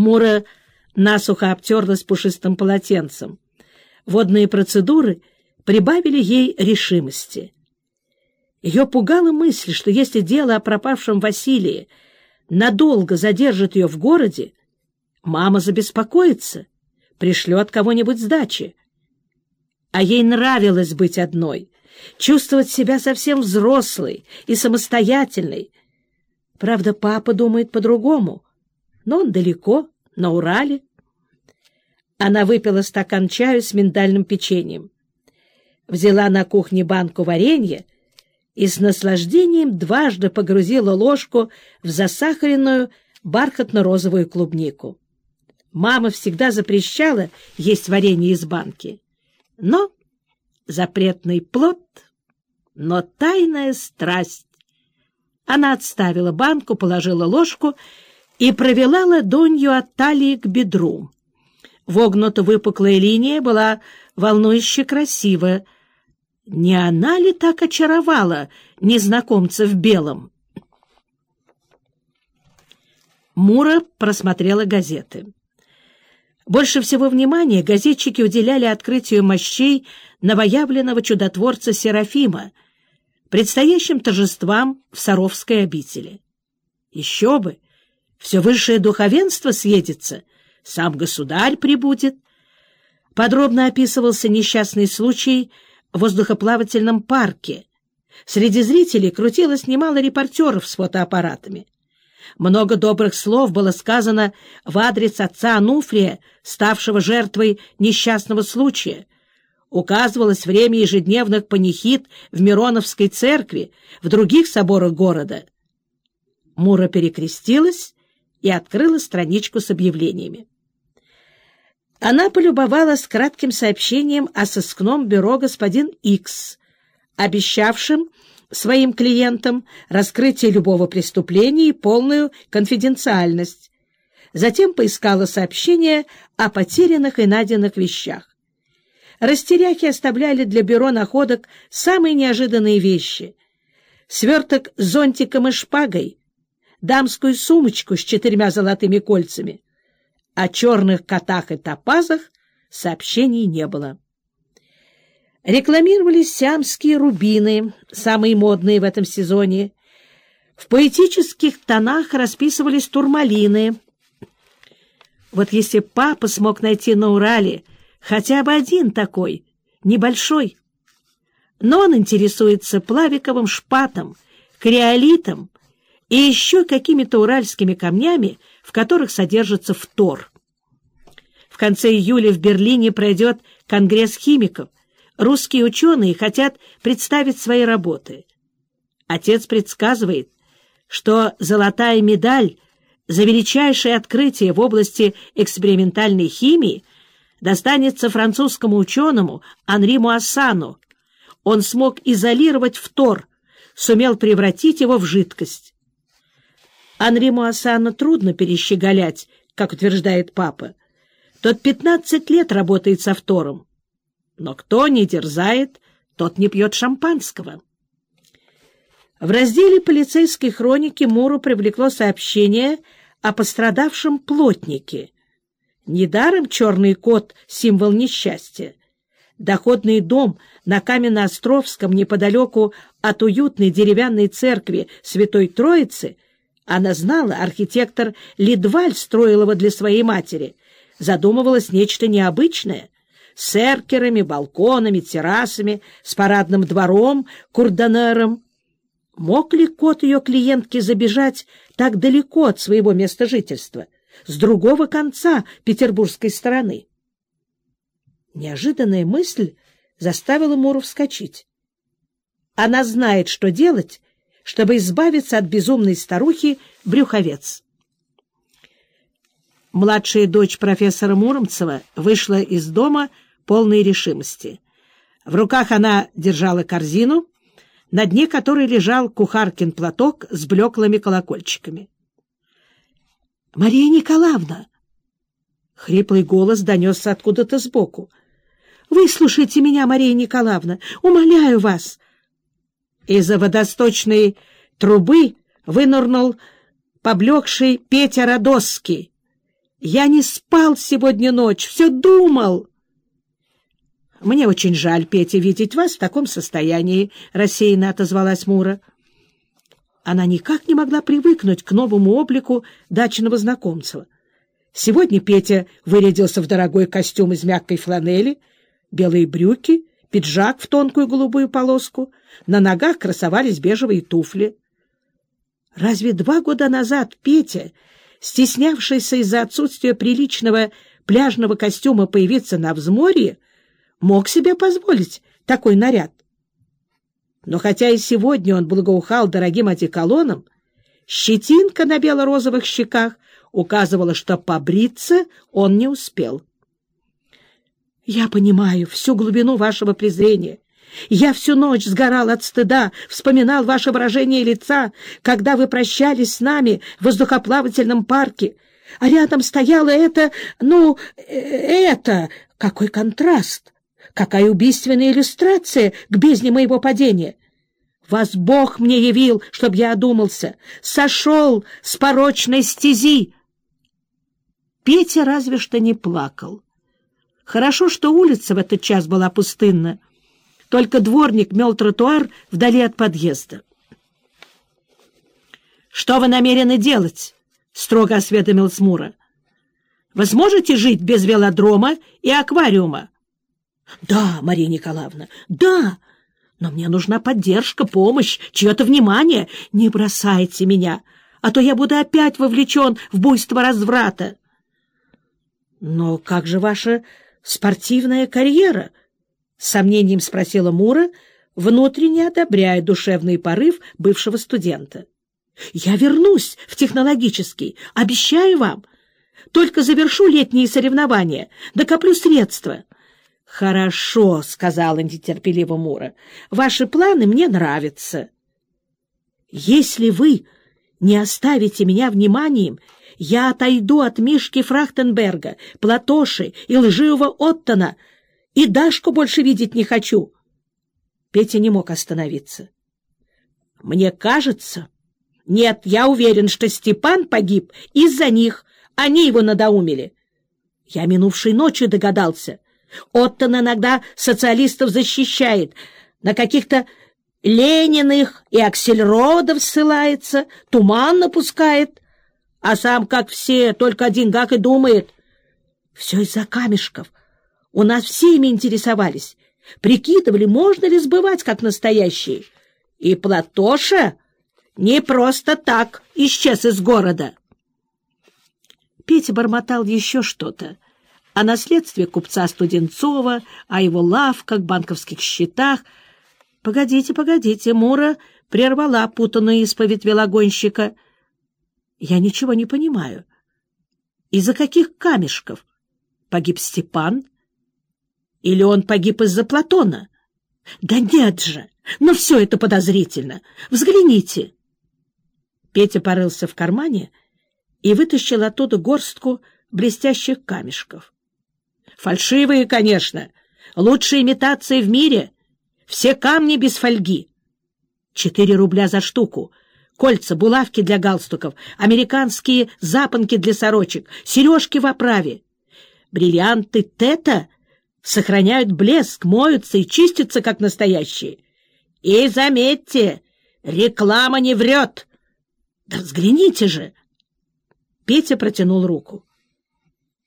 Мура насухо обтерлась пушистым полотенцем. Водные процедуры прибавили ей решимости. Ее пугала мысль, что если дело о пропавшем Василии надолго задержит ее в городе, мама забеспокоится, пришлет кого-нибудь с дачи. А ей нравилось быть одной, чувствовать себя совсем взрослой и самостоятельной. Правда, папа думает по-другому, но он далеко, на Урале. Она выпила стакан чаю с миндальным печеньем. Взяла на кухне банку варенья и с наслаждением дважды погрузила ложку в засахаренную бархатно-розовую клубнику. Мама всегда запрещала есть варенье из банки. Но запретный плод, но тайная страсть. Она отставила банку, положила ложку и провела ладонью от талии к бедру. Вогнуто-выпуклая линия была волнующе красивая. Не она ли так очаровала незнакомца в белом? Мура просмотрела газеты. Больше всего внимания газетчики уделяли открытию мощей новоявленного чудотворца Серафима, предстоящим торжествам в Саровской обители. Еще бы! Все высшее духовенство съедется, сам государь прибудет. Подробно описывался несчастный случай в воздухоплавательном парке. Среди зрителей крутилось немало репортеров с фотоаппаратами. Много добрых слов было сказано в адрес отца Ануфрия, ставшего жертвой несчастного случая. Указывалось время ежедневных панихид в Мироновской церкви, в других соборах города. Мура перекрестилась и открыла страничку с объявлениями. Она полюбовалась кратким сообщением о сыскном бюро господин Икс, обещавшим своим клиентам раскрытие любого преступления и полную конфиденциальность. Затем поискала сообщения о потерянных и найденных вещах. Растеряхи оставляли для бюро находок самые неожиданные вещи. Сверток с зонтиком и шпагой, дамскую сумочку с четырьмя золотыми кольцами. О черных котах и топазах сообщений не было. Рекламировались сиамские рубины, самые модные в этом сезоне. В поэтических тонах расписывались турмалины. Вот если папа смог найти на Урале хотя бы один такой, небольшой, но он интересуется плавиковым шпатом, криолитом и еще какими-то уральскими камнями, в которых содержится фтор. В конце июля в Берлине пройдет Конгресс химиков — Русские ученые хотят представить свои работы. Отец предсказывает, что золотая медаль за величайшее открытие в области экспериментальной химии достанется французскому ученому Анри Муассану. Он смог изолировать фтор, сумел превратить его в жидкость. Анри Муассана трудно перещеголять, как утверждает папа. Тот 15 лет работает со фтором. Но кто не дерзает, тот не пьет шампанского. В разделе полицейской хроники Муру привлекло сообщение о пострадавшем плотнике. Недаром черный кот — символ несчастья. Доходный дом на Каменноостровском неподалеку от уютной деревянной церкви Святой Троицы она знала, архитектор Лидваль строил его для своей матери. Задумывалось нечто необычное — с эркерами, балконами, террасами, с парадным двором, курдонером. Мог ли кот ее клиентки забежать так далеко от своего места жительства, с другого конца петербургской стороны? Неожиданная мысль заставила Муру вскочить. Она знает, что делать, чтобы избавиться от безумной старухи Брюховец. Младшая дочь профессора Муромцева вышла из дома полной решимости. В руках она держала корзину, на дне которой лежал кухаркин платок с блеклыми колокольчиками. — Мария Николаевна! — хриплый голос донесся откуда-то сбоку. — Выслушайте меня, Мария Николаевна! Умоляю вас! Из-за водосточной трубы вынырнул поблекший Петя Радосский. Я не спал сегодня ночь, все думал. Мне очень жаль, Петя, видеть вас в таком состоянии, — рассеянно отозвалась Мура. Она никак не могла привыкнуть к новому облику дачного знакомца. Сегодня Петя вырядился в дорогой костюм из мягкой фланели, белые брюки, пиджак в тонкую голубую полоску, на ногах красовались бежевые туфли. Разве два года назад Петя, стеснявшийся из-за отсутствия приличного пляжного костюма появиться на взморье, мог себе позволить такой наряд? Но хотя и сегодня он благоухал дорогим одеколоном, щетинка на бело-розовых щеках указывала, что побриться он не успел. «Я понимаю всю глубину вашего презрения. Я всю ночь сгорал от стыда, вспоминал ваше выражение лица, когда вы прощались с нами в воздухоплавательном парке, а рядом стояло это, ну, э, это, какой контраст!» Какая убийственная иллюстрация к бездне моего падения! Вас Бог мне явил, чтоб я одумался, сошел с порочной стези. Петя разве что не плакал. Хорошо, что улица в этот час была пустынна. Только дворник мел тротуар вдали от подъезда. — Что вы намерены делать? — строго осведомил Смура. — Вы сможете жить без велодрома и аквариума? — Да, Мария Николаевна, да, но мне нужна поддержка, помощь, чье-то внимание. Не бросайте меня, а то я буду опять вовлечен в буйство разврата. — Но как же ваша спортивная карьера? — с сомнением спросила Мура, внутренне одобряя душевный порыв бывшего студента. — Я вернусь в технологический, обещаю вам. Только завершу летние соревнования, докоплю средства. — «Хорошо», — сказала нетерпеливо Мура, — «ваши планы мне нравятся». «Если вы не оставите меня вниманием, я отойду от Мишки Фрахтенберга, Платоши и лживого Оттона, и Дашку больше видеть не хочу». Петя не мог остановиться. «Мне кажется...» «Нет, я уверен, что Степан погиб из-за них. Они его надоумили. Я минувшей ночью догадался». Оттон иногда социалистов защищает, на каких-то Лениных и Аксельродов ссылается, туман напускает, а сам, как все, только о деньгах и думает. Все из-за камешков. У нас все ими интересовались, прикидывали, можно ли сбывать, как настоящие. И Платоша не просто так исчез из города. Петя бормотал еще что-то о наследстве купца Студенцова, о его лавках, банковских счетах. — Погодите, погодите, Мура прервала путанную исповедь велогонщика. — Я ничего не понимаю. Из-за каких камешков? Погиб Степан? Или он погиб из-за Платона? Да нет же! Но все это подозрительно. Взгляните. Петя порылся в кармане и вытащил оттуда горстку блестящих камешков. Фальшивые, конечно. Лучшая имитация в мире. Все камни без фольги. Четыре рубля за штуку. Кольца, булавки для галстуков, американские запонки для сорочек, сережки в оправе. Бриллианты Тета сохраняют блеск, моются и чистятся, как настоящие. И заметьте, реклама не врет. Да взгляните же! Петя протянул руку.